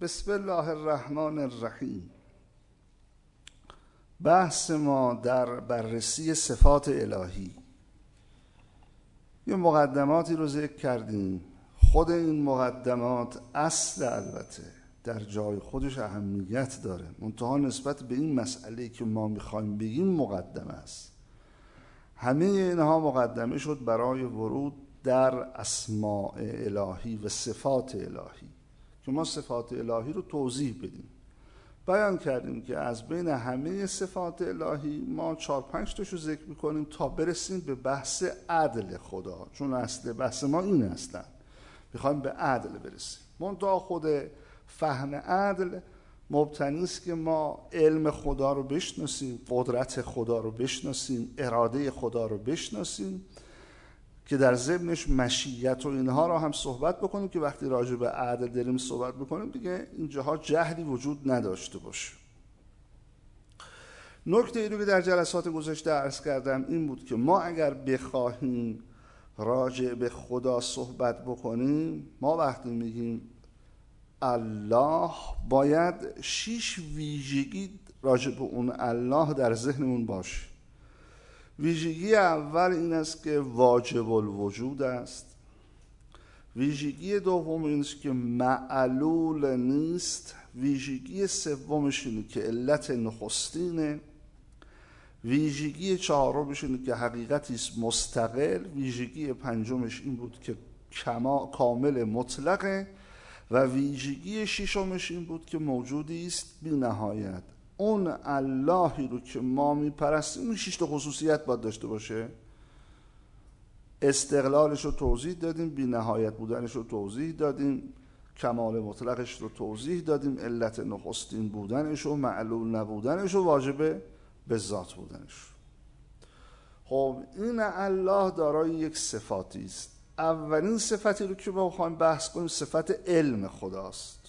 بسم الله الرحمن الرحیم. بحث ما در بررسی صفات الهی. یه مقدماتی رو ذکر کردیم. خود این مقدمات اصل البته در جای خودش اهمیت داره. منتها نسبت به این مسئله که ما می‌خوایم بگیم مقدمه است. همه اینها مقدمه شد برای ورود در اسماع الهی و صفات الهی. که ما صفات الهی رو توضیح بدیم بیان کردیم که از بین همه صفات الهی ما چهار پنج تاشو ذکر می‌کنیم تا برسیم به بحث عدل خدا. چون اصل بحث ما این هستن. می‌خوایم به عدل برسیم. منتها خود فهم عدل مبتنی است که ما علم خدا رو بشناسیم قدرت خدا رو بشناسیم اراده خدا رو بشناسیم. که در ضمنش مشیت و اینها را هم صحبت بکنیم که وقتی راجع به عدل داریم صحبت بکنیم دیگه اینجاها جهلی وجود نداشته باشه. نکته ای رو که در جلسات گذشته عرض کردم این بود که ما اگر بخواهیم راجع به خدا صحبت بکنیم ما وقتی میگیم الله باید شیش ویژگی راجع به اون الله در ذهنمون باشه. ویژگی اول این است که واجب الوجود است. ویژگی دوم این است که معلول نیست. ویژگی سومش اینه که علت نخستینه. ویژگی چهارمش اینه که حقیقتی است مستقل. ویژگی پنجمش این بود که کما کامل مطلقه. و ویژگی ششمش این بود که موجودی است بی نهایت اون اللهی رو که ما میپرستیم این شش خصوصیت باید داشته باشه. استقلالش رو توضیح دادیم بی نهایت بودنش رو توضیح دادیم کمال مطلقش رو توضیح دادیم علت نخستین بودنش و معلول نبودنش و واجبه به ذات بودنش. خب این الله دارای یک صفاتی است. اولین صفتی رو که با بخوایم بحث کنیم صفت علم خداست.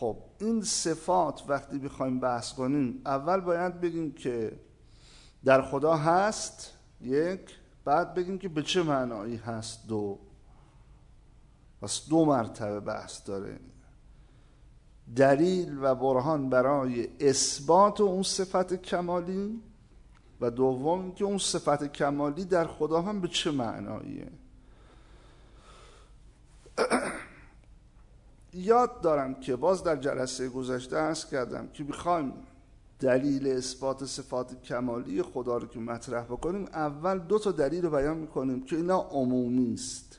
خب این صفات وقتی بخوایم بحث کنیم اول باید بگیم که در خدا هست یک بعد بگیم که به چه معنایی هست دو. پس دو مرتبه بحث داره. دلیل و برهان برای اثبات اون صفت کمالی و دوم که اون صفت کمالی در خدا هم به چه معناییه. یاد دارم که باز در جلسه گذشته ارز کردم که می‌خوایم دلیل اثبات صفات کمالی خدا رو که مطرح بکنیم اول دو تا دلیل رو بیان می‌کنیم که اینا عمومی است.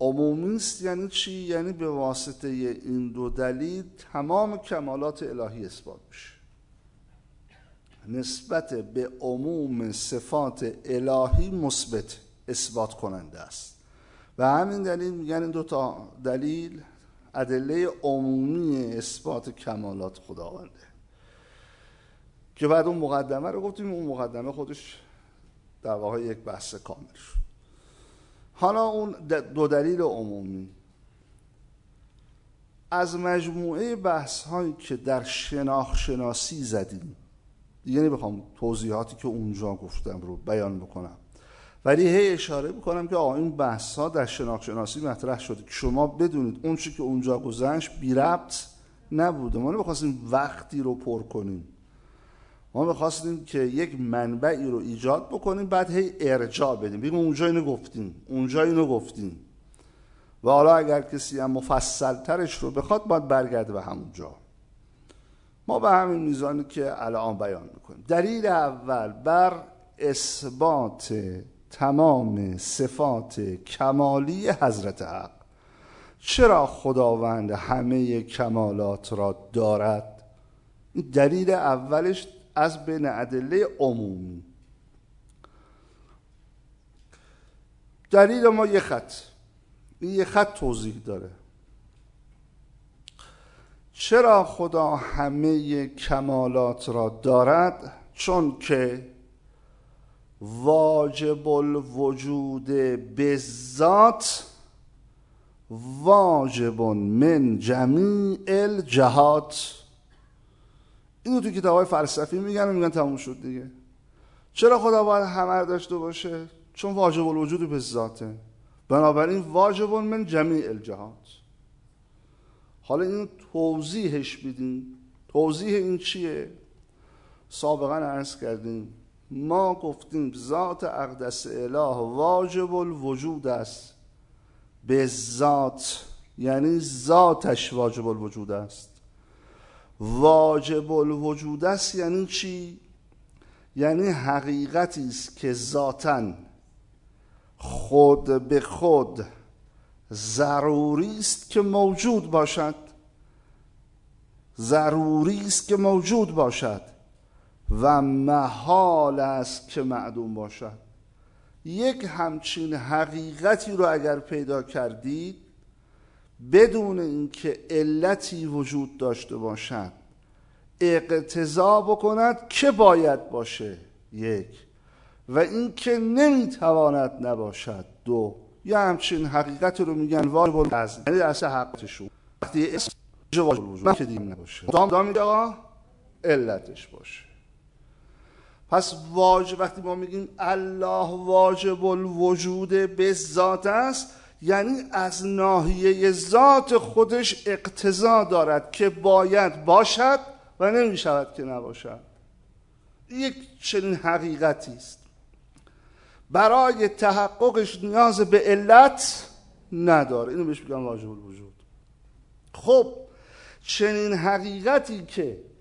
عمومی است یعنی چی؟ یعنی به واسطه این دو دلیل تمام کمالات الهی اثبات میشه. نسبت به عموم صفات الهی مثبت اثبات کننده است. و همین دلیل میگن این دو تا دلیل ادله عمومی اثبات کمالات خداونده. که بعد اون مقدمه رو گفتیم اون مقدمه خودش در واقع یک بحث کامل شد. حالا اون دو دلیل عمومی. از مجموعه بحث هایی که در شناخ شناسی زدیم دیگه نمی‌خوام توضیحاتی که اونجا گفتم رو بیان بکنم. ولی هی اشاره می‌کنم که آقا این بحث ها در شناخت شناسی مطرح شده. که شما بدونید اون چی که اونجا گذشت بی ربط نبوده. ما نمی‌خواستیم وقتی رو پر کنیم. ما می‌خواستیم که یک منبعی رو ایجاد بکنیم بعد هی ارجاع بدیم. بگیم اونجا اینو گفتیم اونجا اینو گفتیم. و حالا اگر کسی هم مفصل ترش رو بخواد باید برگرده به همونجا ما به همین میزانی که الان بیان می‌کنیم. دلیل اول بر اثبات تمام صفات کمالی حضرت حق. چرا خداوند همه کمالات را دارد؟ دلیل اولش از بین ادله عمومی. دلیل ما یه خط. یه خط توضیح داره. چرا خدا همه کمالات را دارد؟ چون که واجب الوجود بذات واجب من جمیع الجهات. اینو تو کتاب های فلسفی میگن و میگن تموم شد دیگه. چرا خدا باید همه داشته باشه؟ چون واجب الوجود به ذاته. بنابراین واجب من جمیع الجهات. حالا این توضیحش بدیم توضیح این چیه؟ سابقا عرض کردیم. ما گفتیم ذات اقدس اله واجب الوجود است. به ذات یعنی ذاتش واجب الوجود است. واجب الوجود است یعنی چی؟ یعنی حقیقتی است که ذاتا خود به خود ضروری است که موجود باشد. ضروری است که موجود باشد. و محال است که معدوم باشد. یک همچین حقیقتی رو اگر پیدا کردید بدون اینکه علتی وجود داشته باشد اقتضا بکند که باید باشه. یک. و اینکه نمی‌تواند نباشد. دو. یا همچین حقیقت رو میگن واجب از یعنی اصل حقشون وقتی اسم واجب وجود که دیم نباشه. دام دام میگه آقا علتش باشه. پس واجب وقتی ما میگیم الله واجب الوجود به ذات است یعنی از ناحیه ذات خودش اقتضا دارد که باید باشد و نمی شود که نباشد. یک چنین حقیقتی است. برای تحققش نیاز به علت نداره. اینو بهش میگم واجب الوجود. خب چنین حقیقتی که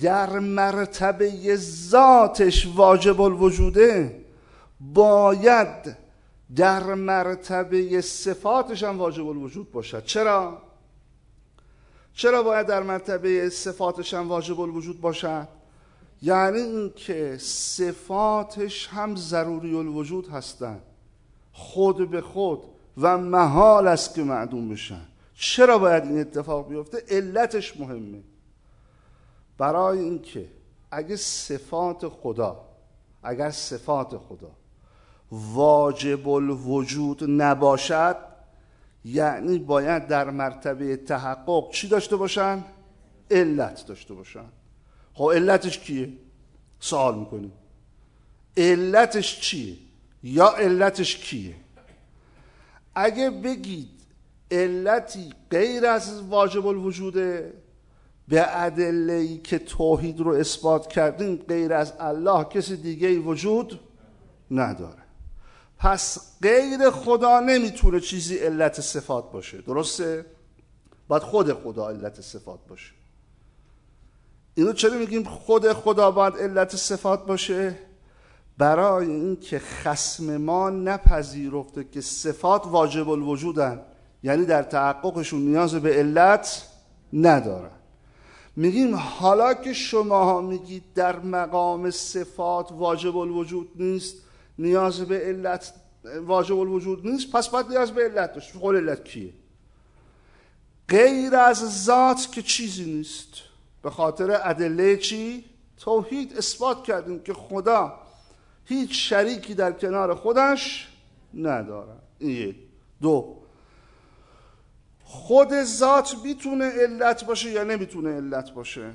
در مرتبه ذاتش واجب الوجوده باید در مرتبه صفاتش هم واجب الوجود باشد. چرا؟ چرا باید در مرتبه صفاتش هم واجب الوجود باشد؟ یعنی اینکه صفاتش هم ضروری الوجود هستند. خود به خود و محال است که معدوم بشن. چرا باید این اتفاق بیفته؟ علتش مهمه. برای اینکه اگه صفات خدا اگر صفات خدا واجب الوجود نباشد یعنی باید در مرتبه تحقق چی داشته باشن؟ علت داشته باشن خب علتش کیه؟ سوال می‌کنیم علتش چیه؟ یا علتش کیه؟ اگه بگید علتی غیر از واجب الوجوده به ادله که توحید رو اثبات کردیم غیر از الله کسی دیگه وجود نداره. پس غیر خدا نمی‌تونه چیزی علت صفات باشه. درسته؟ باید خود خدا علت صفات باشه. اینو چرا میگیم خود خدا باید علت صفات باشه؟ برای اینکه خسم ما نپذیرفته که صفات واجب الوجودن. یعنی در تحققشون نیاز به علت ندارن. میگیم حالا که شما میگید در مقام صفات واجب الوجود نیست نیاز به علت واجب الوجود نیست پس باید نیاز به علت داشت. قول علت کیه؟ غیر از ذات که چیزی نیست. به خاطر ادله چی؟ توحید اثبات کردیم که خدا هیچ شریکی در کنار خودش نداره این دو. خود ذات می‌تونه علت باشه یا نمی‌تونه علت باشه؟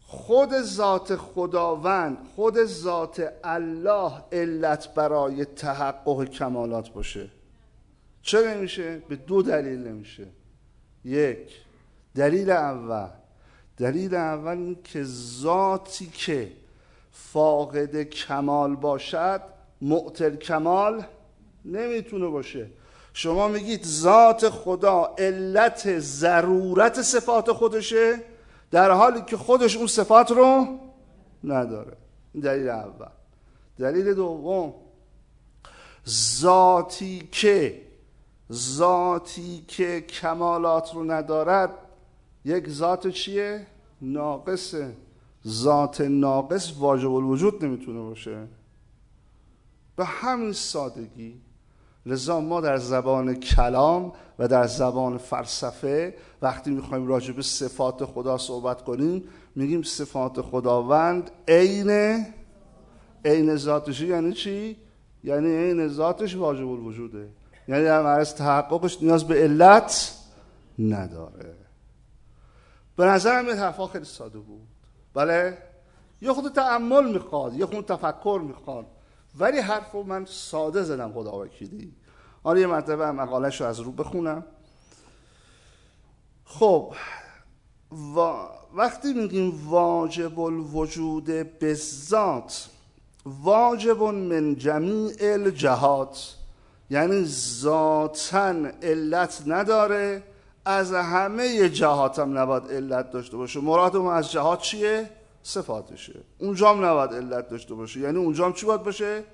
خود ذات خداوند خود ذات الله علت برای تحقق کمالات باشه. چه نمیشه؟ به دو دلیل نمیشه. یک دلیل اول. دلیل اول این که ذاتی که فاقد کمال باشد معتل کمال نمی‌تونه باشه. شما میگید ذات خدا علت ضرورت صفات خودشه در حالی که خودش اون صفات رو نداره. دلیل اول. دلیل دوم ذاتی که ذاتی که کمالات رو ندارد یک ذات چیه؟ ناقصه ذات ناقص واجب الوجود نمی‌تونه باشه. به همین سادگی لذا ما در زبان کلام و در زبان فلسفه وقتی می‌خوایم راجع به صفات خدا صحبت کنیم میگیم صفات خداوند عین عین ذاتش یعنی چی؟ یعنی عین ذاتش واجب الوجوده. یعنی در معرض تحققش نیاز به علت نداره. به نظر این حرفا خیلی ساده بود. بله؟ یه خود تعمل می‌خواد یه خود تفکر می‌خواد. ولی حرف رو من ساده زدم خدا وکیلی. حالا یه مرتبه مقالش رو از رو بخونم. خب وقتی میگیم واجب الوجود به ذات واجب من جمیع الجهات یعنی ذاتا علت نداره از همه جهات هم نباید علت داشته باشه. مرادم از جهات چیه؟ صفاتشه. اونجا هم نباید علت داشته باشه. یعنی اونجا هم چی باید باشه؟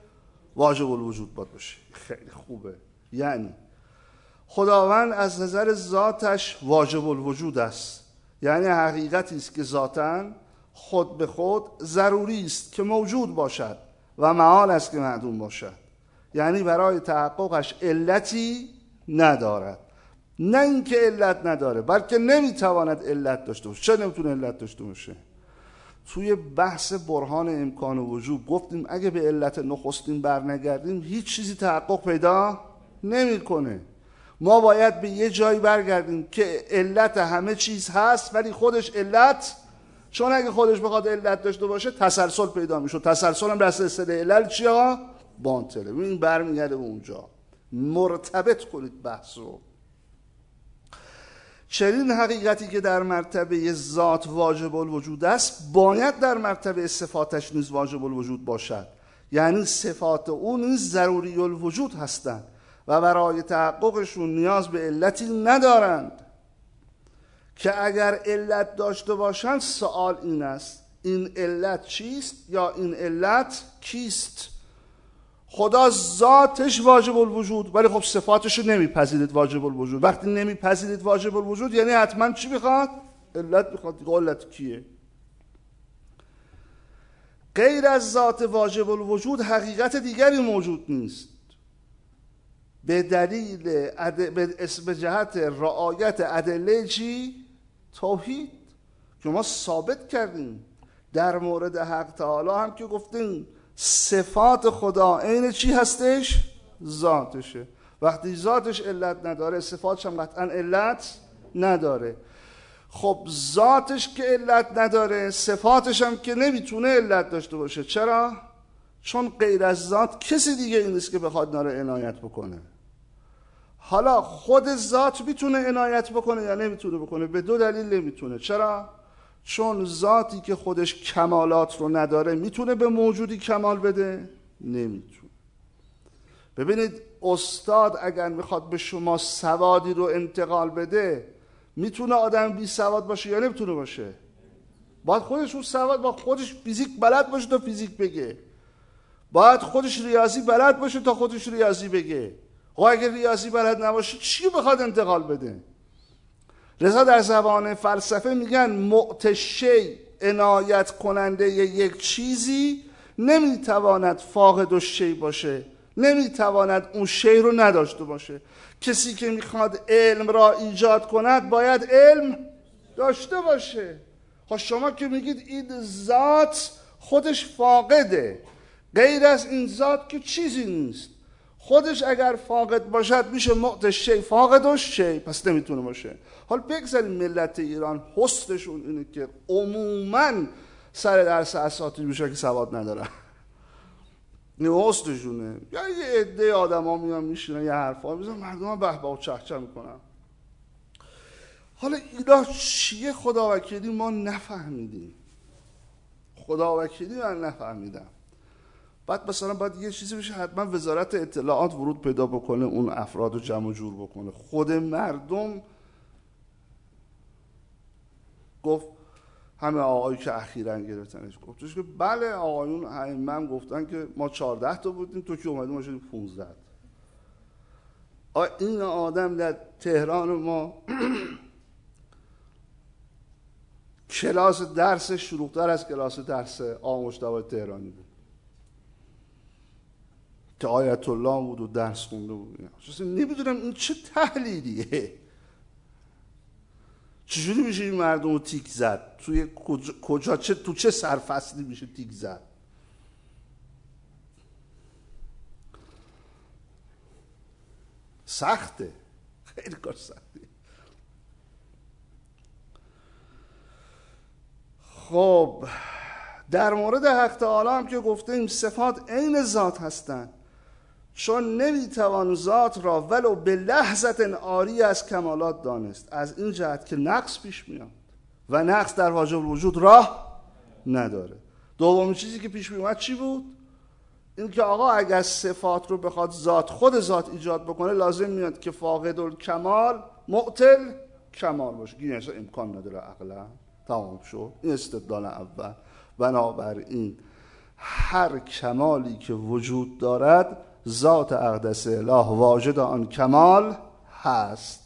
واجب الوجود باید باشه. خیلی خوبه. یعنی خداوند از نظر ذاتش واجب الوجود است. یعنی حقیقتی است که ذاتا خود به خود ضروری است که موجود باشد و معال است که معدوم باشد. یعنی برای تحققش علتی ندارد. نه اینکه علت نداره بلکه نمی‌تواند علت داشته باشه. چه نمی‌تونه علت داشته باشه؟ توی بحث برهان امکان و وجود گفتیم اگه به علت نخستین برنگردیم هیچ چیزی تحقق پیدا نمی‌کنه. ما باید به یه جایی برگردیم که علت همه چیز هست ولی خودش علت چون اگه خودش بخواد علت داشته باشه تسلسل پیدا میشه تسلسل هم دست اصطلاح علل چیا بانتله این برمیگرده به اونجا. مرتبط کنید بحث رو. چنین حقیقتی که در مرتبه ذات واجب الوجود است باید در مرتبه صفاتش نیز واجب الوجود باشد. یعنی صفات او نیز ضروری الوجود هستند و برای تحققشون نیاز به علتی ندارند. که اگر علت داشته باشند سوال این است. این علت چیست یا این علت کیست؟ خدا ذاتش واجب الوجود. ولی خب صفاتش رو نمیپذیرید واجب الوجود. وقتی نمیپذیرید واجب الوجود یعنی حتما چی می‌خواد؟ علت می‌خواد. علت کیه؟ غیر از ذات واجب الوجود حقیقت دیگری موجود نیست. به دلیل. به جهت رعایت ادله چی؟ توحید. که ما ثابت کردیم. در مورد حق تعالی هم که گفتیم. صفات خدا عین چی هستش؟ ذاتشه. وقتی ذاتش علت نداره صفاتش هم قطعا علت نداره. خب ذاتش که علت نداره صفاتش هم که نمی‌تونه علت داشته باشه. چرا؟ چون غیر از ذات کسی دیگه این نیست که بخواد ناره عنایت بکنه. حالا خود ذات می‌تونه عنایت بکنه یا نمی‌تونه بکنه؟ به دو دلیل نمی‌تونه. چرا؟ چون ذاتی که خودش کمالات رو نداره می‌تونه به موجودی کمال بده؟ نمی‌تونه. ببینید استاد اگر می‌خواد به شما سوادی رو انتقال بده می‌تونه آدم بی سواد باشه یا نمی‌تونه باشه؟ باید خودش اون سواد با خودش فیزیک بلد باشه تا فیزیک بگه. باید خودش ریاضی بلد باشه تا خودش ریاضی بگه. خب اگر ریاضی بلد نباشه چی بخواد انتقال بده؟ رضا در زبان فلسفه میگن معتشی عنایت کننده یک چیزی نمی‌تواند فاقد و شی باشه نمی‌تواند اون شی رو نداشته باشه. کسی که می‌خواد علم را ایجاد کند باید علم داشته باشه. خب شما که میگید این ذات خودش فاقده غیر از این ذات که چیزی نیست. خودش اگر فاقد باشد میشه معت شی. فاقد و شی. پس نمی‌تونه باشه. حال بگذاریم ملت ایران حسنشون اینه که عموما سر درس اساتید میشه که سواد ندارن حسنشونه. یا یه عده آدم ها میان میشینن یه حرفا میزن مردم به و چهچه می‌کنن. حالا اینا چیه خدا وکیلی ما نفهمیدیم. خدا وکیلی من نفهمیدم. بعد مثلا باید یه چیزی بشه حتما وزارت اطلاعات ورود پیدا بکنه اون افراد رو جمع جور بکنه. خود مردم گفت همه آقایی که اخیرا گرفتنش گفتش که بله آقایون من گفتن که ما 14 تا بودیم تو که اومدیم ما شدیم 15 این آدم در تهران ما کلاس درس شروعتر از کلاس درس آموشتوای تهرانی بود. که آیت الله بود و درس خونده بود. نمی‌دونم این چه تحلیلیه. چجوری میشه این مردم رو تیک زد؟ توی کجا, چه تو چه سرفصلی میشه تیک زد؟ سخته. خیلی کار سخته. خب در مورد حق تعالی هم که گفته این صفات عین ذات هستند چون نمی‌توان ذات را ولو به لحظت آری از کمالات دانست. از این جهت که نقص پیش میاد و نقص در واجب وجود راه نداره. دومین چیزی که پیش میومد چی بود؟ این که آقا اگر صفات رو بخواد ذات خود ذات ایجاد بکنه لازم میاد که فاقد الکمال معتل کمال باشه. این اصلا امکان نداره عقلا. تمام شد. این استدلال اول. بنابراین هر کمالی که وجود دارد ذات اقدس اله واجد آن کمال هست.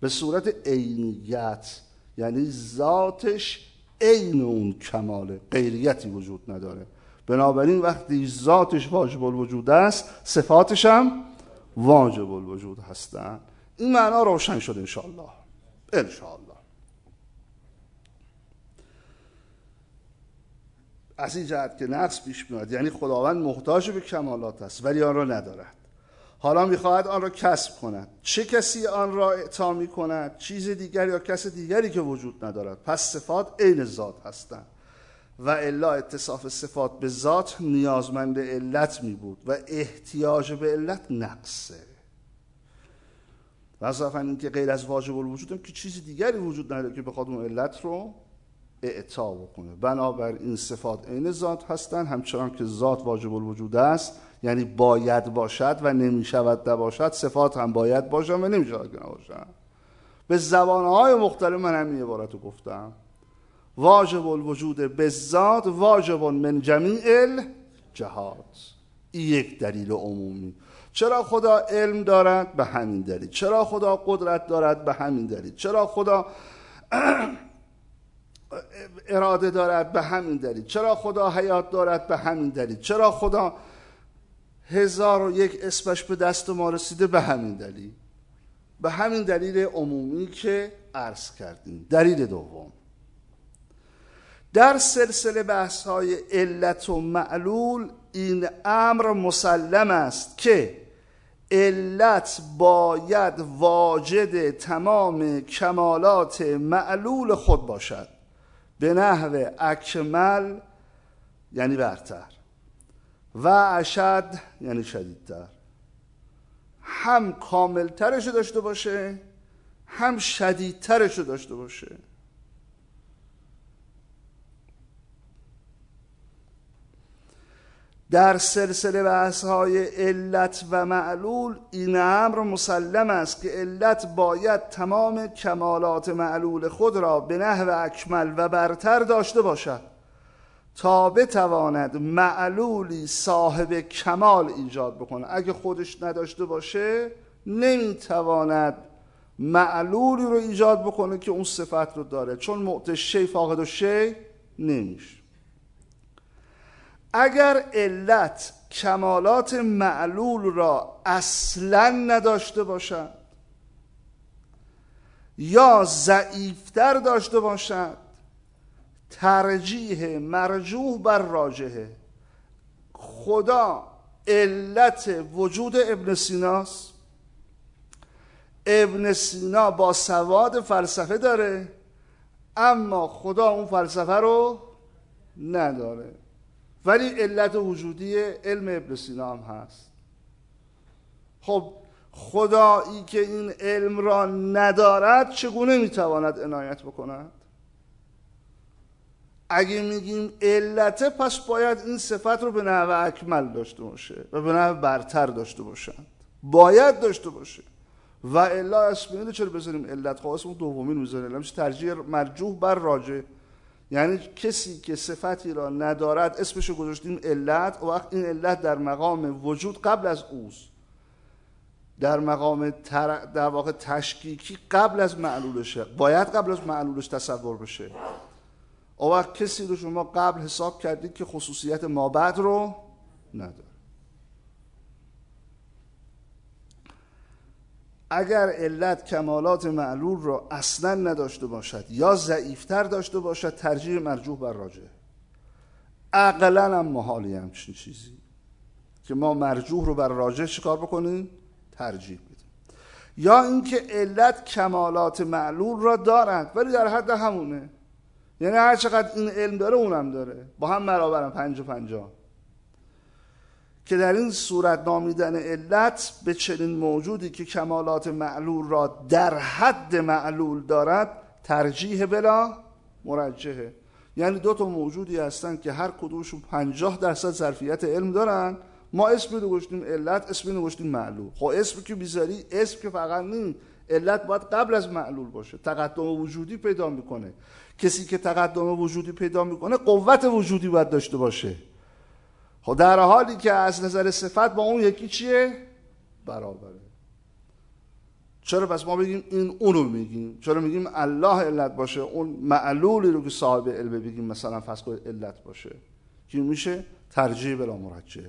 به صورت عینیت یعنی ذاتش عین اون کماله غیریتی وجود نداره. بنابراین وقتی ذاتش واجب الوجود است صفاتش هم واجب الوجود هستن. این معنا روشن شد انشاءالله. انشاءالله. از این جهت که نقص پیش میاد یعنی خداوند محتاج به کمالات است ولی آن را ندارد. حالا می‌خواهد آن را کسب کند. چه کسی آن را اعطا می کند چیز دیگری یا کس دیگری که وجود ندارد؟ پس صفات عین ذات هستند. و الا اتصاف صفات به ذات نیازمند علت می بود و احتیاج به علت نقصه. و این که غیر از واجب الوجود که چیز دیگری وجود نداره که بخواد اون علت رو اعطا بکنه. بنابراین صفات عین ذات هستن همچنان که ذات واجب الوجود است یعنی باید باشد و نمی شود نباشد صفات هم باید باشن و نمی شود که نباشن به زبانهای مختلف من همین عبارت رو گفتم. واجب الوجود به ذات واجب من جمیع الجهات. این یک دلیل عمومی. چرا خدا علم دارد؟ به همین دلیل. چرا خدا قدرت دارد؟ به همین دلیل. چرا خدا اراده دارد به همین دلیل. چرا خدا حیات دارد به همین دلیل؟ چرا خدا هزار و یک اسمش به دست ما رسیده به همین دلیل؟ به همین دلیل عمومی که عرض کردیم. دلیل دوم. در سلسله بحث های علت و معلول این امر مسلم است که علت باید واجد تمام کمالات معلول خود باشد. به نحو اکمل یعنی برتر. و اشد یعنی شدیدتر. هم کاملترش داشته باشه هم شدیدترش داشته باشه. در سلسله بحث های علت و معلول این امر مسلم است که علت باید تمام کمالات معلول خود را به نحو اکمل و برتر داشته باشد تا بتواند معلولی صاحب کمال ایجاد بکنه. اگه خودش نداشته باشه نمی‌تواند معلولی رو ایجاد بکنه که اون صفت رو داره. چون معت شی فاقد و شی نمیشه. اگر علت کمالات معلول را اصلا نداشته باشد یا ضعیفتر داشته باشد ترجیح مرجوح بر راجحه خدا علت وجود ابن سیناست ابن سینا با سواد فلسفه داره اما خدا اون فلسفه رو نداره. ولی علت وجودی علم ابن سینا هم هست. خب خدایی که این علم را ندارد چگونه می‌تواند عنایت بکند؟ اگه میگیم علته پس باید این صفت رو به نحو اکمل داشته باشه و به نحو برتر داشته باشند. باید داشته باشه. و الا اسم چرا بذاریم علت؟ خواست اون دومین می‌ذاریم. ترجیح مرجوح بر راجع یعنی کسی که صفتی را ندارد اسمشو گذاشتیم علت. و وقت این علت در مقام وجود قبل از اوست. در مقام تر... در واقع تشکیکی قبل از معلولشه باید قبل از معلولش تصور بشه. او وقت کسی رو شما قبل حساب کردید که خصوصیت مابعد رو نداره. اگر علت کمالات معلول را اصلا نداشته باشد یا ضعیفتر داشته باشد ترجیح مرجوح بر راجع. اقلا هم محالی همچین چیزی. که ما مرجوح رو بر راجع چیکار بکنیم؟ ترجیح بدیم. یا اینکه علت کمالات معلول را دارند ولی در حد همونه. یعنی هر چقدر این علم داره اونم داره. با هم برابرن پنج و پنجا که در این صورت نامیدن علت به چنین موجودی که کمالات معلول را در حد معلول دارد ترجیح بلا مرجحه. یعنی دو تا موجودی هستن که هر کدومشون 50 درصد ظرفیت علم دارن. ما اسم رو گشتیم علت اسم رو معلول. خب اسم که بیزاری اسم که فقط نیم علت باید قبل از معلول باشه. تقدم وجودی پیدا می‌کنه. کسی که تقدم وجودی پیدا می‌کنه قوت وجودی باید داشته باشه. خب در حالی که از نظر صفت با اون یکی چیه؟ برابره. چرا پس ما بگیم این اونو میگیم؟ چرا میگیم الله علت باشه؟ اون معلولی رو که صاحب علم بگیم مثلا فرض کنید علت باشه. که میشه؟ ترجیح بلا مرجع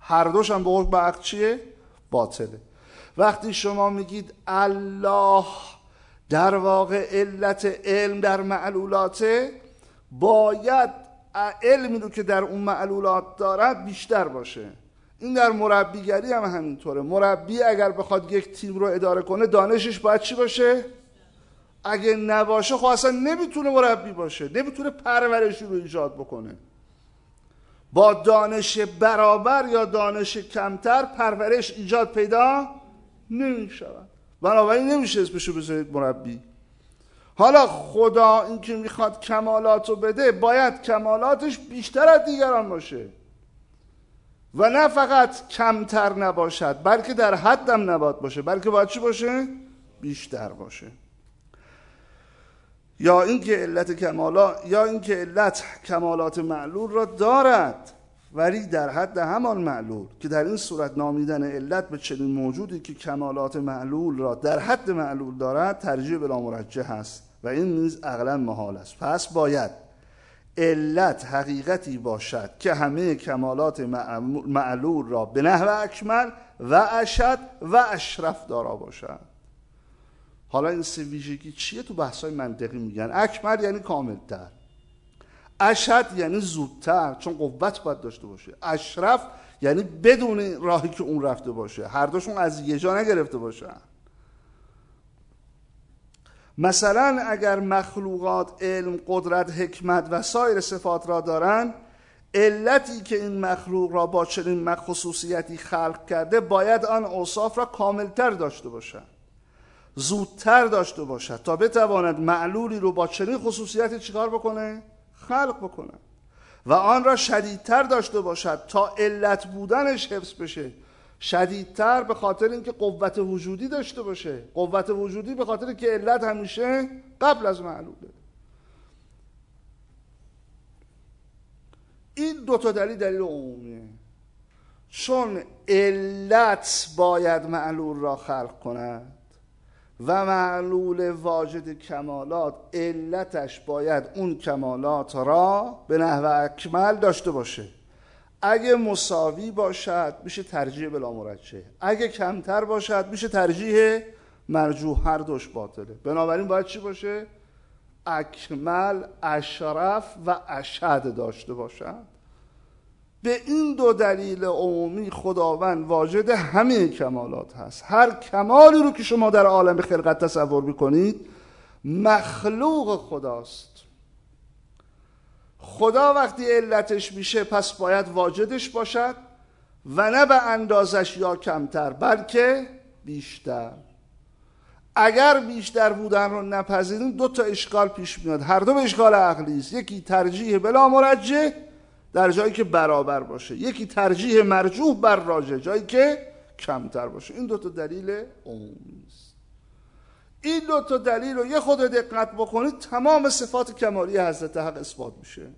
هر دوش هم به حکم چیه؟ باطله. وقتی شما میگید الله در واقع علت علم در معلولاته باید علمی رو که در اون معلولات دارد بیشتر باشه. این در مربیگری هم همینطوره. مربی اگر بخواد یک تیم رو اداره کنه دانشش باید چی باشه؟ اگه نباشه خب اصلا نمی‌تونه مربی باشه. نمی‌تونه پرورشی رو ایجاد بکنه. با دانش برابر یا دانش کمتر پرورش ایجاد پیدا نمی‌شود. بنابراین نمیشه اسمشو بذارید مربی. حالا خدا این که می‌خواد کمالات رو بده باید کمالاتش بیشتر از دیگران باشه. و نه فقط کمتر نباشد بلکه در حدم نباد باشه. بلکه باید چی باشه؟ بیشتر باشه. یا اینکه علت کمالات یا اینکه علت کمالات معلول را دارد ولی در حد همان معلول که در این صورت نامیدن علت به چنین موجودی که کمالات معلول را در حد معلول دارد ترجیح بلا مرجح است. و این نیز اغلا محال است. پس باید علت حقیقتی باشد که همه کمالات معلول را به نحو اکمل و اشد و اشرف دارا باشد. حالا این سه ویژگی چیه تو بحثای منطقی میگن؟ اکمل یعنی کاملتر. اشد یعنی زودتر چون قوت باید داشته باشه. اشرف یعنی بدون راهی که اون رفته باشه. هر دوشون از یه جا نگرفته باشن. مثلا اگر مخلوقات علم قدرت حکمت و سایر صفات را دارند علتی که این مخلوق را با چنین خصوصیتی خلق کرده باید آن اوصاف را کاملتر داشته باشد زودتر داشته باشد تا بتواند معلولی رو با چنین خصوصیتی چیکار بکنه؟ خلق بکنه. و آن را شدیدتر داشته باشد تا علت بودنش حفظ بشه. شدیدتر به خاطر اینکه قوت وجودی داشته باشه. قوت وجودی به خاطر که علت همیشه قبل از معلوله این دو تا دلیل دلیل عمومیه. چون علت باید معلول را خلق کند و معلول واجد کمالات علتش باید اون کمالات را به نحو اکمل داشته باشه. اگه مساوی باشد میشه ترجیح بلا مرجه اگه کمتر باشد میشه ترجیح مرجوح. هر دوش باطله. بنابراین باید چی باشه؟ اکمل اشرف و اشد داشته باشد. به این دو دلیل عمومی خداوند واجد همه کمالات هست. هر کمالی رو که شما در عالم خلقت تصور می‌کنید مخلوق خداست. خدا وقتی علتش میشه پس باید واجدش باشد و نه به اندازش یا کمتر بلکه بیشتر. اگر بیشتر بودن رو نپذیریم دو تا اشکال پیش میاد. هر دو به اشکال عقلی است. یکی ترجیح بلا مرجه در جایی که برابر باشه. یکی ترجیح مرجوح بر راجه جایی که کمتر باشه. این دو تا دلیل عمومی است. این دو تا دلیل رو یه خود دقت بکنید تمام صفات کمالی حضرت حق اثبات میشه.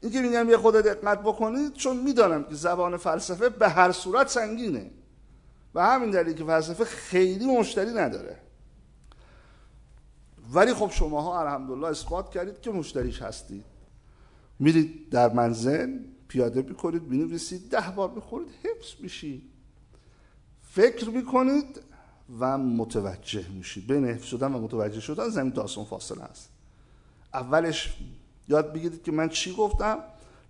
این که میگم یه خود دقت بکنید چون می‌دانم که زبان فلسفه به هر صورت سنگینه. و همین دلیل که فلسفه خیلی مشتری نداره. ولی خب شماها الحمدلله اثبات کردید که مشتریش هستید. میرید در منزل پیاده می‌کنید می‌نویسید ده بار می‌خورید حفظ میشید. فکر می‌کنید و متوجه میشید بین حفظ شدن و متوجه شدن زمین داستان فاصله است. اولش یاد بگیرید که من چی گفتم؟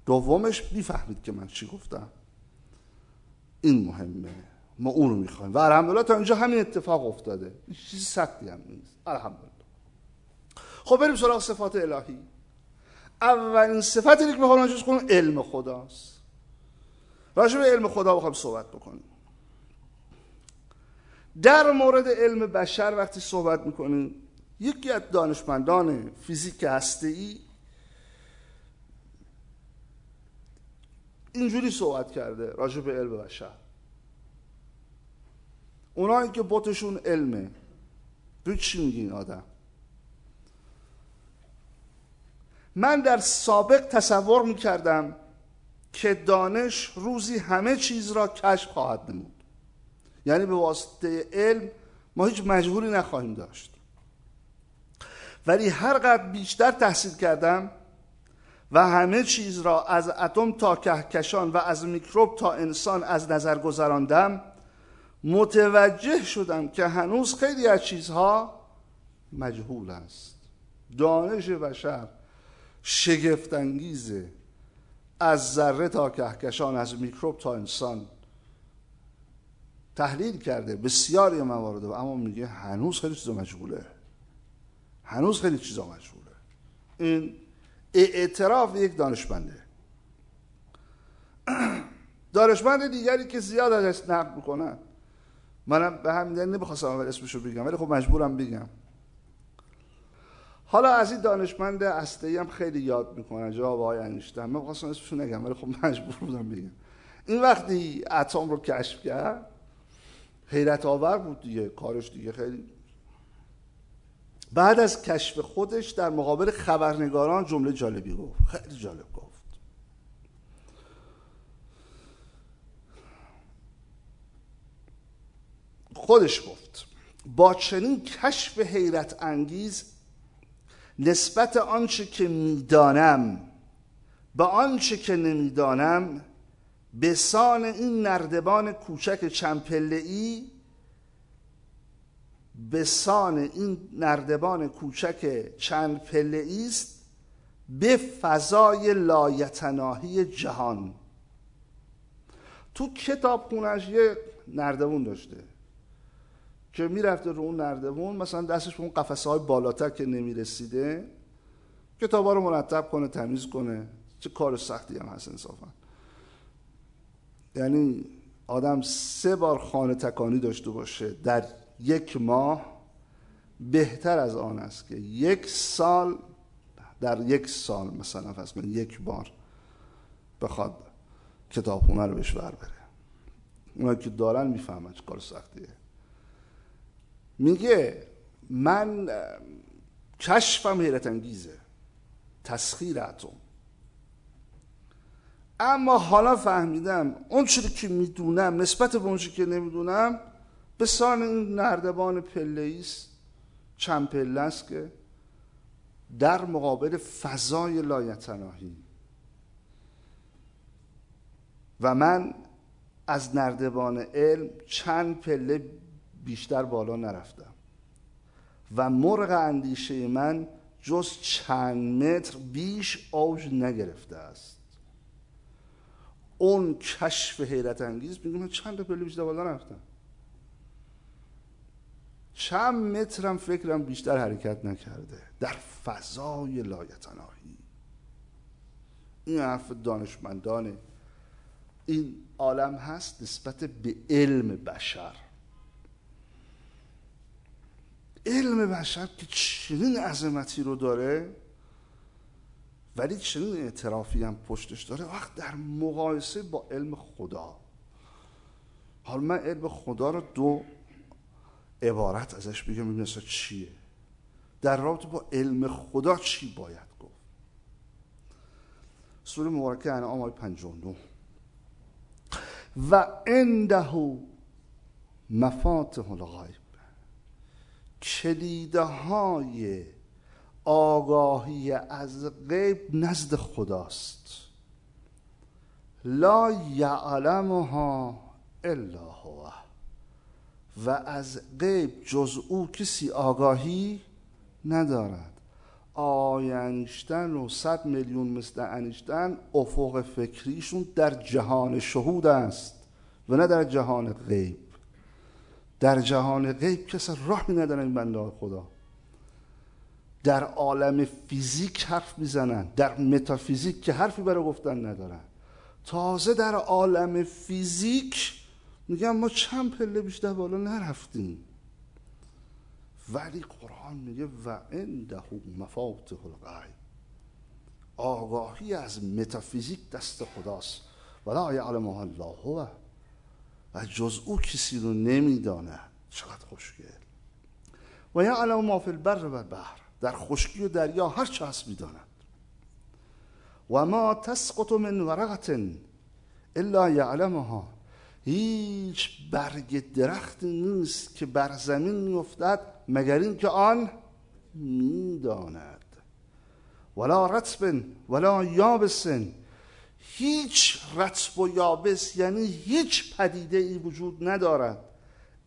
دومش می‌فهمید که من چی گفتم. این مهمه. ما اون رو می‌خوایم. و الحمدلله تا اینجا همین اتفاق افتاده. چیزی سختی هم نیست. الحمدلله. خب بریم سراغ صفات الهی. اولین صفتی که می‌خوام جز کنم علم خداست. راجع به علم خدا بخوایم صحبت بکنیم. در مورد علم بشر وقتی صحبت می‌کنیم یکی از دانشمندان فیزیک ای اینجوری صحبت کرده راجع به علم بشر. اونایی که بوتشون علمه تو چی میگی این آدم؟ من در سابق تصور می‌کردم که دانش روزی همه چیز را کشف خواهد نمود. یعنی به واسطه علم ما هیچ مجبوری نخواهیم داشت. ولی هر قدر بیشتر تحصیل کردم و همه چیز را از اتم تا کهکشان و از میکروب تا انسان از نظر گذراندم متوجه شدم که هنوز خیلی از چیزها مجهول است. دانش بشر شگفتانگیزه از ذره تا کهکشان از میکروب تا انسان. تحلیل کرده بسیاری موارد اما میگه هنوز خیلی چیزا مجهوله هنوز خیلی چیزا مجهوله این اعتراف یک دانشمنده. دانشمند دیگری که زیاد ازش نقل می‌کنن منم به همین دلیل نمی‌خواستم اول اسمشو بگم ولی خب مجبورم بگم. حالا از این دانشمند اصلی هم خیلی یاد می‌کنن جواب آقای انیشتین. من خواستم اسمشو نگم ولی خب مجبور بودم بگم. این وقتی اتم رو کشف کرد حیرت آور بود دیگه کارش دیگه خیلی. بعد از کشف خودش در مقابل خبرنگاران جمله جالبی گفت خیلی جالب گفت. خودش گفت با چنین کشف حیرت انگیز نسبت آنچه که می‌دانم به آنچه که نمی‌دانم به سان این نردبان کوچک چند ای به سان این نردبان کوچک چند پله است به فضای لایتناهی جهان. تو کتاب خونش یه نردبون داشته که می‌رفته رو اون نردبون مثلا دستش به اون قفسه های بالاتر که نمی‌رسیده کتاب ها رو مرتب کنه تمیز کنه. چه کار سختی هم هست انصافا. یعنی آدم سه بار خانه تکانی داشته باشه در یک ماه بهتر از آن است که یک سال در یک سال مثلا فرض یک بار بخواد کتابخونه رو بهش بر بره. اونایی که دارن می‌فهمن چه کار سختیه. میگه من کشفم حیرت انگیزه. تسخیر اتم اما حالا فهمیدم اون چیزی که می‌دونم نسبت به اون که نمی‌دونم به سان این نردبان پله است چند پله است که در مقابل فضای لایتناهی. و من از نردبان علم چند پله بیشتر بالا نرفتم. و مرغ اندیشه من جز چند متر بیش اوج نگرفته است. اون کشف حیرت انگیز میگه من چند پله بیشتر بالا نرفتم چند مترم فکرم بیشتر حرکت نکرده. در فضای لایتناهی. این حرف دانشمندان این عالم هست نسبت به علم بشر. علم بشر که چنین عظمتی رو داره ولی چنین اعترافی هم پشتش داره. وقت در مقایسه با علم خدا. حالا من علم خدا رو دو عبارت ازش بگم ببین چیه؟ در رابطه با علم خدا چی باید گفت؟ سوره مبارکه انعام آیه 59 و عنده مفاتح الغیب کلیده های آگاهی از غیب نزد خداست. لا یعلمها الا هو. و از غیب جز او کسی آگاهی ندارد. آینشتن و صد میلیون مثل انیشتن افق فکریشون در جهان شهود است و نه در جهان غیب. در جهان غیب کسی راه ندارن این بنده خدا. در عالم فیزیک حرف می‌زنن در متافیزیک که حرفی برای گفتن ندارن. تازه در عالم فیزیک میگم ما چند پله بیشتر بالا نرفتیم. ولی قرآن میگه و عنده مفاتح الغیب. آگاهی از متافیزیک دست خداست. ولا یعلمها الله هو. و جز او کسی رو نمیدانه. چقدر خوشگل. و یعلم ما فی البر و البحر. در خشکی و دریا هر چه هست می‌داند و ما تسقط من ورقت الا یعلمها. هیچ برگ درختی نیست که بر زمین میافتد مگر اینکه آن می‌داند. ولا رطب ولا یابس. هیچ رطب و یابس یعنی هیچ پدیده ای وجود ندارد.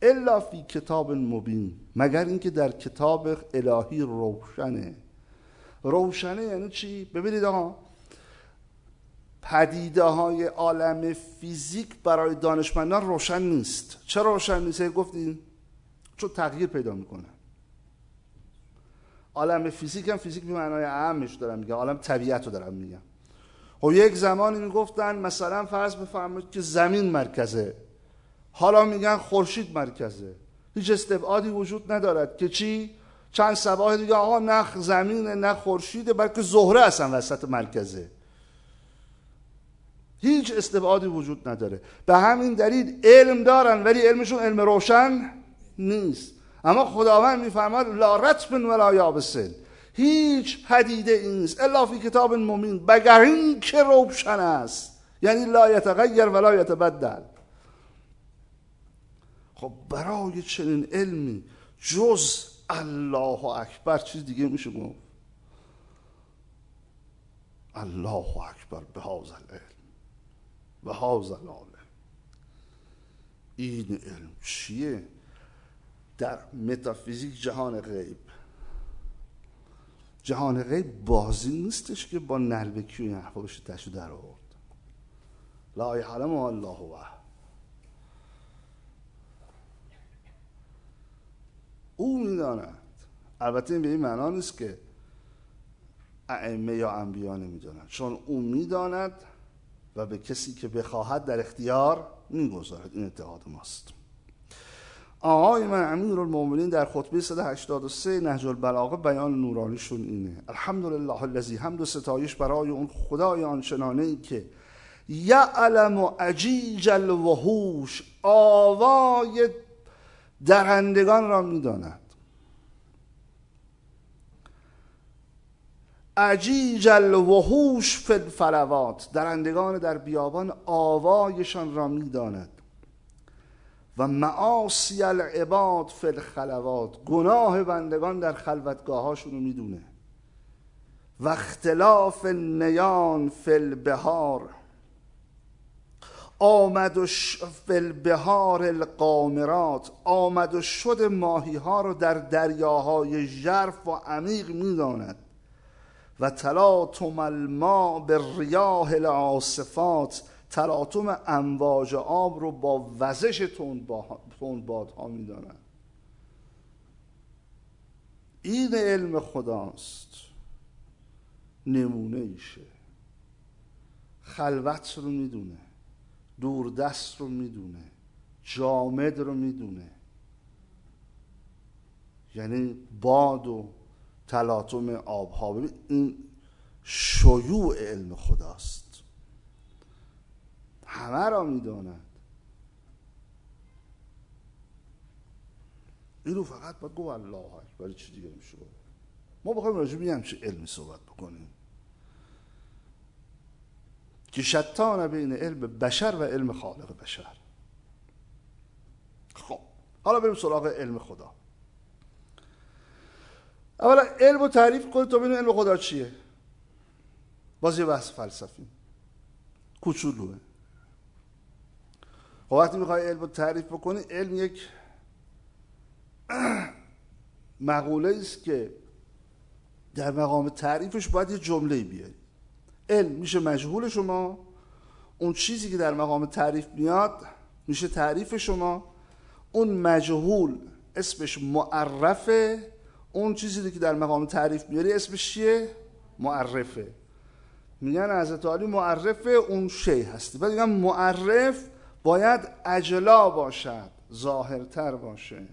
الا فی کتاب مبین مگر اینکه در کتاب الهی روشنه. روشنه یعنی چی؟ ببینید آقا پدیده های عالم فیزیک برای دانشمندان روشن نیست. چرا روشن نیست؟ گفتیم چون تغییر پیدا می‌کنه. عالم فیزیک هم فیزیک به معنای اهمش دارم میگم عالم طبیعت رو دارم میگم خب یک زمانی می‌گفتن مثلا فرض بفرمایید که زمین مرکزه حالا میگن خورشید مرکزه. هیچ استبعادی وجود ندارد که چی؟ چند سباه دیگه آقا نه زمین نه خورشیده بلکه زهره اصلا وسط مرکزه. هیچ استبعادی وجود نداره. به همین دلیل علم دارن ولی علمشون علم روشن نیست. اما خداوند میفرماد لا رتب ولا یابسن هیچ پدیده این نیست. الا فی کتاب ممین بگر این که روشن است. یعنی لا یتغیر ولا یتبدل. خب برای چنین علمی جز الله اکبر چیز دیگه میشه گفت. الله اکبر به هاز العلم به هاز العالم. این علم چیه؟ در متافیزیک جهان غیب. جهان غیب بازی نیستش که با نلبکی و این احوالش تشو در آورد. لا یعلم الله او می‌داند. البته به این معنا نیست که ائمه یا انبیا نمی‌دانند. چون او می‌داند و به کسی که بخواهد در اختیار می‌گذارد. این اتحاد ماست. آقای من امیر المومنین در خطبه 183 نهج البلاغه بیان نورانیشون اینه. الحمدلله الذی حمد و ستایش برای اون خدای آنچنانه ای که یعلم و عجیج الوحوش آوای درندگان را می‌داند. عجیج الوحوش فی الفلوات درندگان در بیابان آوایشان را می‌داند. و معاصی العباد فی الخلوات. گناه بندگان در خلوتگاهاشون رو می‌دونه. و اختلاف نیان فی البهار آمد و ش... فی البهار القامرات. آمد و شد ماهی ها رو در دریاهای ژرف و عمیق می‌داند و تلاطم الماء به ریاه العاصفات. تلاطم امواج آب رو با وزش تند بادها می‌دانند این علم خداست. نمونه ایشه خلوت رو می‌دونه. دوردست رو می‌دونه جامد رو می‌دونه. یعنی باد و تلاطم آبها. این شیوع علم خداست. همه را می‌داند. این رو فقط باید گفت الله اکبر. چی دیگه میشه ما بخوایم راجع به چه علمی صحبت بکنیم. که شتان بین علم بشر و علم خالق بشر. خب حالا بریم سراغ علم خدا. اولا علم و تعریف کنید ببینیم علم خدا چیه. باز یه بحث فلسفی. کوچولوه. خب وقتی می‌خوای علم رو تعریف بکنی علم یک مقوله است که در مقام تعریفش باید یه جمله بیاری. علم. میشه مجهول شما. اون چیزی که در مقام تعریف میاد میشه تعریف شما. اون مجهول اسمش معرفه. اون چیزی که در مقام تعریف میاری اسمش چیه؟ معرفه. میگن حضرت علی معرف اون شی هستی. بعد میگن معرف باید اجلا باشد ظاهرتر باشه.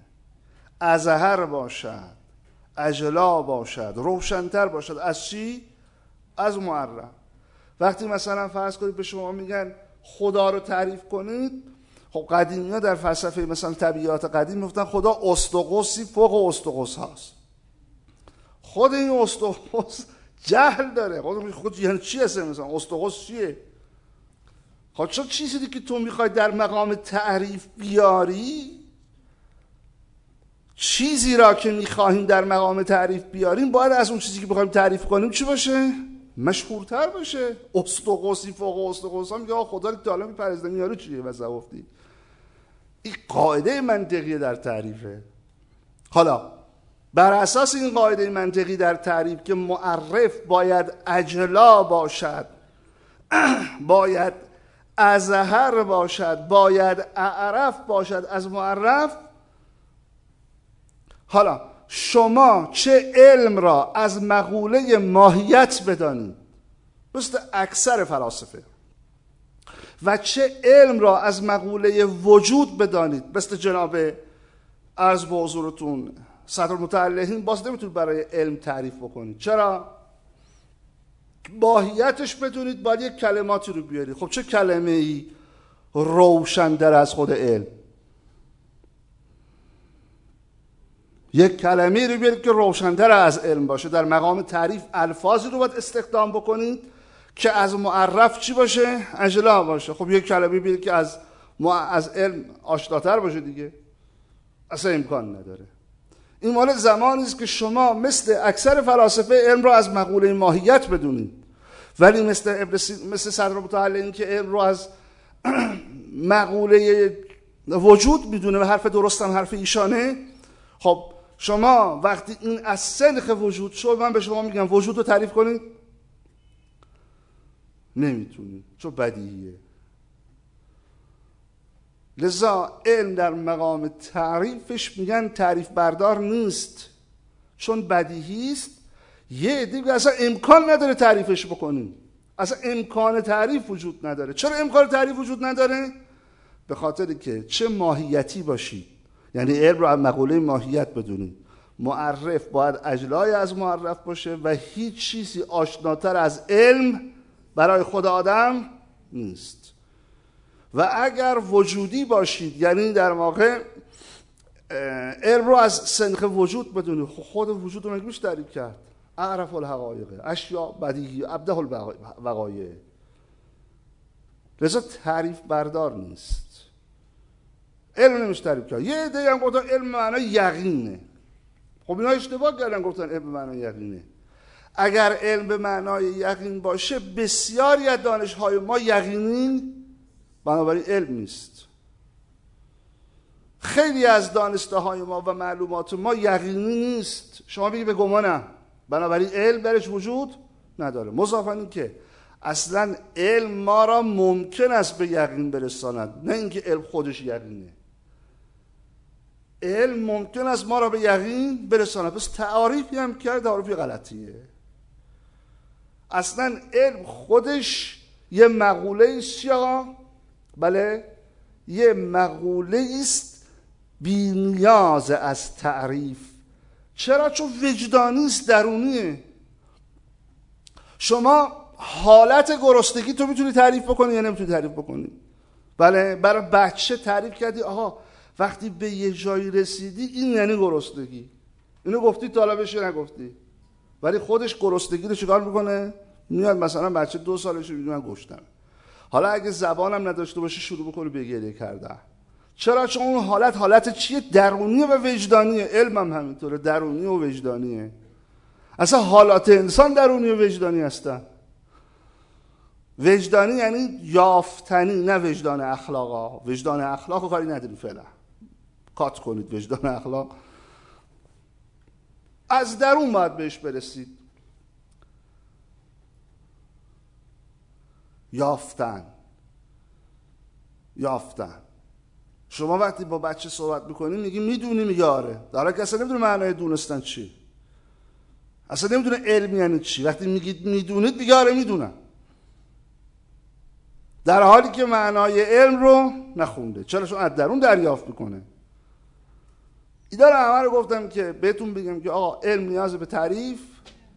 ازهر باشد اجلا باشد روشنتر باشد. از چی؟ از معرف. وقتی مثلا فرض کنید به شما میگن خدا رو تعریف کنید خب قدیمی ها در فلسفه مثلا طبیعات قدیم می‌گفتن خدا استقوسی فوق استقوس هاست. خود این استقوس جهل داره. خود خود یعنی چی هست مثلا؟ استقوس چیه؟ خب چون چیزی که تو می‌خوای در مقام تعریف بیاری؟ چیزی را که می‌خواهیم در مقام تعریف بیاریم باید از اون چیزی که بخوایم تعریف کنیم چی باشه؟ مشهورتر باشه. استقوسی فوق ها میگه خدا رو تعالی میپرزده یارو چیه و گفتی این قاعده منطقی در تعریفه حالا بر اساس این قاعده منطقی در تعریف که معرف باید اجلا باشد باید ازهر باشد باید اعرف باشد از معرف حالا شما چه علم را از مقوله ماهیت بدانید؟ مثل اکثر فلاسفه. و چه علم را از مقوله وجود بدانید؟ مثل جناب عرض به حضورتون صدر متعلهین باز نمی‌تونید برای علم تعریف بکنید. چرا؟ ماهیتش بدونید باید یک کلماتی رو بیارید. خب چه کلمه ای روشندر از خود علم؟ یک کلمه رو بیارید که روشنتر از علم باشه. در مقام تعریف الفاظی رو باید استخدام بکنید که از معرف چی باشه؟ اجلا باشه. خب یک کلمه بیارید که از از علم آشناتر باشه دیگه. اصلا امکان نداره. این مال زمانی است که شما مثل اکثر فلاسفه علم رو از مقوله ماهیت بدونید. ولی مثل مثل صدر متعلقین که علم رو از مقوله وجود می‌دونه و حرف درستم حرف ایشانه خب شما وقتی این از سنخ وجود شد من به شما میگم وجود رو تعریف کنید. نمی‌تونید چون بدیهیه. لذا علم در مقام تعریفش میگن تعریف بردار نیست. چون بدیهی است. یه دیگه اصلا امکان نداره تعریفش بکنیم اصلا امکان تعریف وجود نداره. چرا امکان تعریف وجود نداره؟ به خاطر که چه ماهیتی باشید یعنی علم رو از مقوله ماهیت بدونید معرف باید اجلای از معرف باشه و هیچ چیزی آشناتر از علم برای خود آدم نیست. و اگر وجودی باشید یعنی در واقع علم رو از سنخ وجود بدونید. خود وجود رو میشه تعریف کرد؟ اعرف الحقایق اشیا بدیهی ابده الوقایع. لذا تعریف بردار نیست. علم نمیشه کرد. یه دیگه هم گفتن علم معنی یقینه. خب اینا اشتباه کردن گفتن علم معنای یقینه. اگر علم به معنای یقین باشه بسیاری از دانشهای ما یقینی بنابراین علم نیست. خیلی از دانسته های ما و معلومات ما یقینی نیست. شما بگی به گمانم. بنابراین علم برش وجود نداره. مضافن که اصلا علم ما را ممکن است به یقین برساند. نه اینکه علم خودش یقینه. علم ممکن است ما را به یقین برساند. پس تعاریفی هم کرد تعاریفی غلطیه. اصلا علم خودش یه مقوله است یا؟ بله. یه مقوله است بینیاز از تعریف. چرا؟ چون وجدانی است درونیه. شما حالت گرستگی تو می‌تونی تعریف بکنی یا نمی‌تونی تعریف بکنی؟ بله. برای بچه تعریف کردی آها وقتی به یه جایی رسیدی این یعنی گرستگی اینو گفتی طالبش نگفتی. ولی خودش گرستگی رو چیکار می‌کنه؟ میاد مثلا بچه دو سالش میگه من گشتم حالا اگه زبانم نداشته باشه شروع بکنه به گریه کردن. چرا؟ چون اون حالت حالت چیه؟ درونیه و وجدانیه. علمم همینطوره درونی و وجدانیه. اصلا حالات انسان درونی و وجدانی هستن. وجدانی یعنی یافتنی نه وجدان اخلاقا. وجدان اخلاق کاری نداری فعلا. کات کنید وجدان اخلاق. از درون باید بهش برسید. یافتن. یافتن. شما وقتی با بچه صحبت می‌کنی میگی می‌دونی میگه آره. در که اصلا نمی‌دونه معنای دونستن چی. اصلا نمی‌دونه علم یعنی چی. وقتی میگید می‌دونید میگه آره می‌دونم در حالی که معنای علم رو نخونده. چرا؟ چون از درون دریافت می‌کنه. ایدار همه رو گفتم که بهتون بگم که آقا علم نیاز به تعریف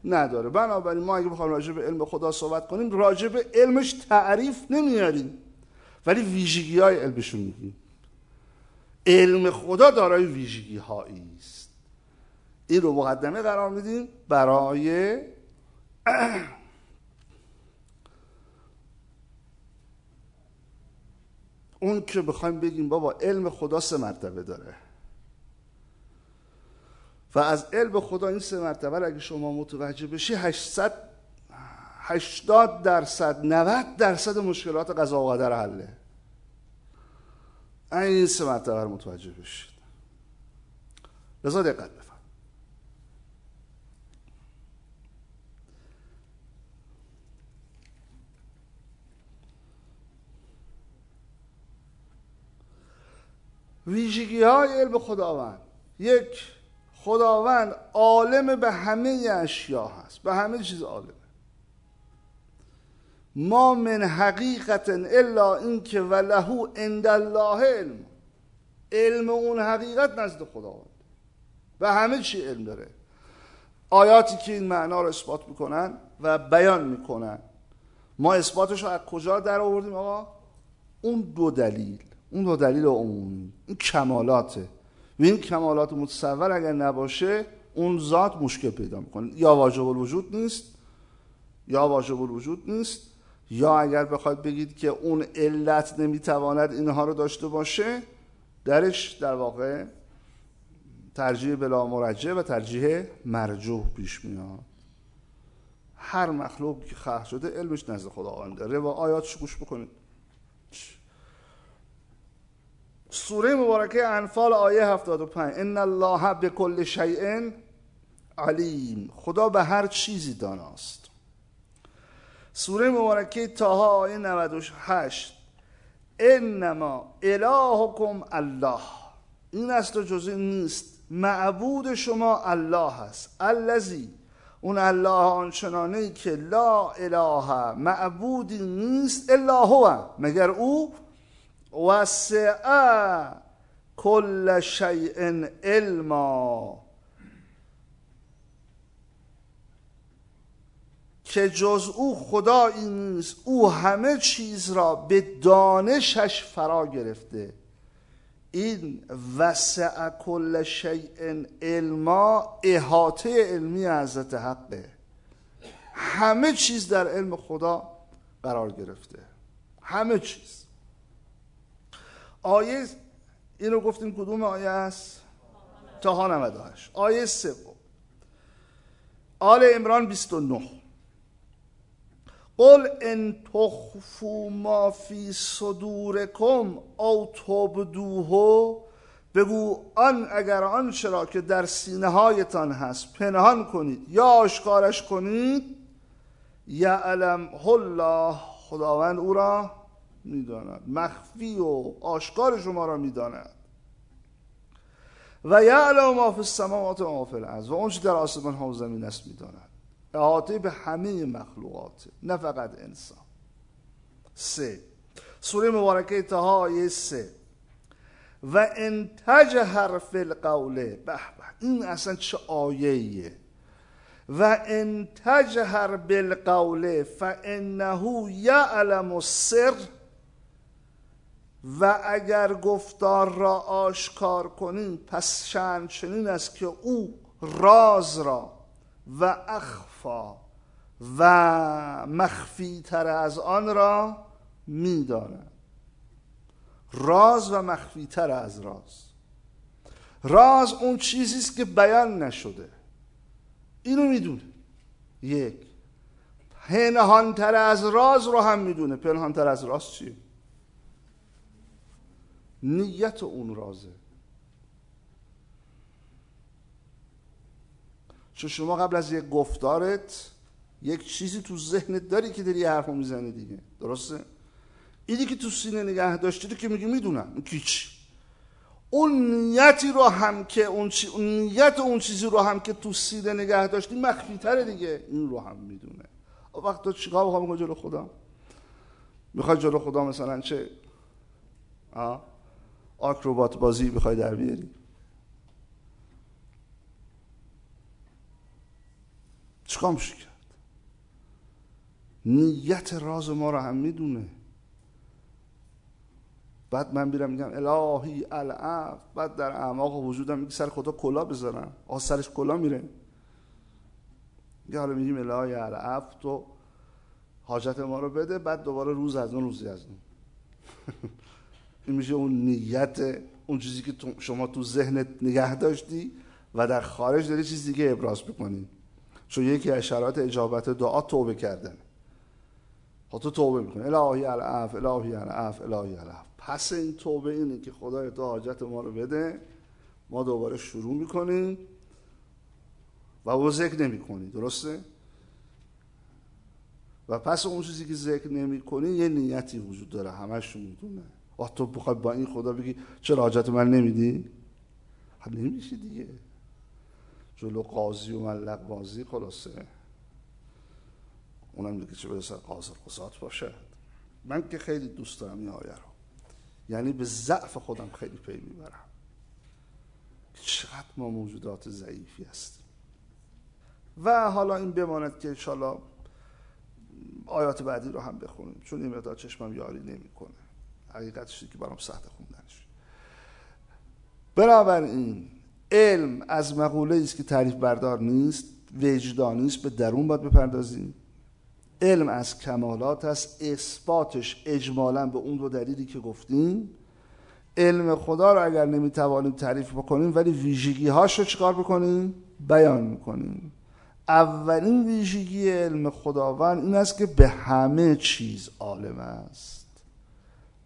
نداره. بنابراین ما اگه بخوایم راجع به علم خدا صحبت کنیم راجع به علمش تعریف نمیاریم. ولی ویژگی های علمشون میگیم. علم خدا دارای ویژگی هایی است. این رو مقدمه قرار میدیم برای اون که بخوایم بگیم بابا علم خدا سه مرتبه داره. و از علم خدا این سه مرتبه اگه شما متوجه بشی 800 80 درصد 90 درصد مشکلات قضا و قدر حله. این سه مرتبه رو متوجه بشید. لذا دقت بفرم ویژگی های علم خداوند. یک خداوند عالم به همه اشیا هست. به همه چیز عالمه. ما من حقیقت الا اینکه ولهو عند الله علم. علم اون حقیقت نزد خداوند. و همه چی علم داره. آیاتی که این معنا رو اثبات می‌کنن و بیان می‌کنن. ما اثباتش رو از کجا در آوردیم آقا؟ اون دو دلیل. اون دو دلیل عمومی. این کمالاته. و این کمالات متصور اگر نباشه اون ذات مشکل پیدا می‌کنه. یا واجب الوجود نیست یا واجب الوجود نیست یا اگر بخواید بگید که اون علت نمی‌تواند اینها رو داشته باشه درش در واقع ترجیح بلا مرجع و ترجیح مرجوح پیش میاد. هر مخلوق که خلق شده علمش نزد خداوند داره. و آیاتش گوش بکنید. سوره مبارکه انفال آیه 75 ان الله به کل شیء علیم. خدا به هر چیزی داناست. سوره مبارکه تاها آیه 98 انما الهکم الله. این است و جزء نیست. معبود شما الله است. الذی. اون الله آنچنانه که لا اله معبودی نیست الا هو. مگر او؟ وسع کل شیء علما. که جز او خدایی نیست او همه چیز را به دانشش فرا گرفته. این وسع کل شیء علما احاطه علمی حضرت حقه. همه چیز در علم خدا قرار گرفته. همه چیز. آیه اینو گفتیم کدوم آیه است؟ تاها 98 آیه سوم. آل عمران 29 قل ان تخفوا ما فی صدورکم او تبدوه. بگو آن اگر آن چرا که در سینه هایتان هست پنهان کنید یا آشکارش کنید یعلم الله خداوند او را می‌داند. مخفی و آشکار شما را می‌داند. و یعلم ما فی السماوات و ما فی الارض. و اونچه در آسمان ها و زمین است می‌داند. احاطه به همه مخلوقات نه فقط انسان. سه. سوره مبارکه تها آیه سه. و ان تجهر فی القول. به این اصلا چه آیه و ان تجهر بالقول فانه یعلم السر. و اگر گفتار را آشکار کنین پس شن چنین است که او راز را و اخفا و مخفی تر از آن را می‌داند. راز و مخفی تر از راز. راز اون چیزی است که بیان نشده. اینو می‌دونه. یک پنهانتر از راز رو هم می‌دونه. پنهانتر از راز چیه؟ نیت اون رازه. چون شما قبل از یک گفتارت یک چیزی تو ذهنت داری که داری حرف می‌زنی دیگه. درسته؟ اینی که تو سینه نگه داشتی که میگی می‌دونم. چی؟ اون نیتی رو هم که اون, چی... اون نیت اون چیزی رو هم که تو سینه نگه داشتی مخفی تره دیگه. این رو هم می‌دونه. وقت تو چیکار بخوام جلو خدا می‌خوای جلو خدا مثلا چه؟ آکروبات بازی بخوای در بیاری؟ چیکار میشه کرد؟ نیت راز ما رو هم می‌دونه. بعد من بیرم میگم الهی العف. بعد در اعماق وجودم میگه سر خدا کلا بذارم. آه سرش کلا میره. میگه حالا میگیم الهی العف تو حاجت ما رو بده بعد دوباره روز از اون روزی از اون. این میشه اون نیت اون چیزی که شما تو ذهنت نگه داشتی و در خارج داری چیز دیگه ابراز بکنی چون یکی از شرایط اجابت دعا توبه کردن. خب تو توبه می‌کنی. الهی العف الهی العف الهی العف. پس این توبه اینه که خدای تو حاجت ما رو بده. ما دوباره شروع می‌کنیم و او ذکر نمی کنی درسته؟ و پس اون چیزی که ذکر نمی کنی یه نیتی وجود داره. همش می‌دونه. تو بخوای با این خدا بگی چرا حاجت من نمیدی؟ هم نمیشه دیگه. جلو قاضی و ملق بازی خلاصه. اونم دیگه چه برسه قاضر قضات باشد من که خیلی دوست دارم این آیه رو. یعنی به ضعف خودم خیلی پی می‌برم. چقدر ما موجودات ضعیفی هستیم. و حالا این بماند که انشالله آیات بعدی رو هم بخونیم. چون این مقدار چشمم یاری نمی‌کنه. حقیقتش که برام سخت خوندنش. بنابراین علم از مقوله است که تعریف بردار نیست وجدانی است به درون باید بپردازیم. علم از کمالات است اثباتش اجمالا به اون دو دلیلی که گفتیم. علم خدا رو اگر نمی‌توانیم تعریف بکنیم ولی ویژگی هاش رو چیکار بکنیم؟ بیان می‌کنیم. اولین ویژگی علم خداوند این است که به همه چیز عالم است.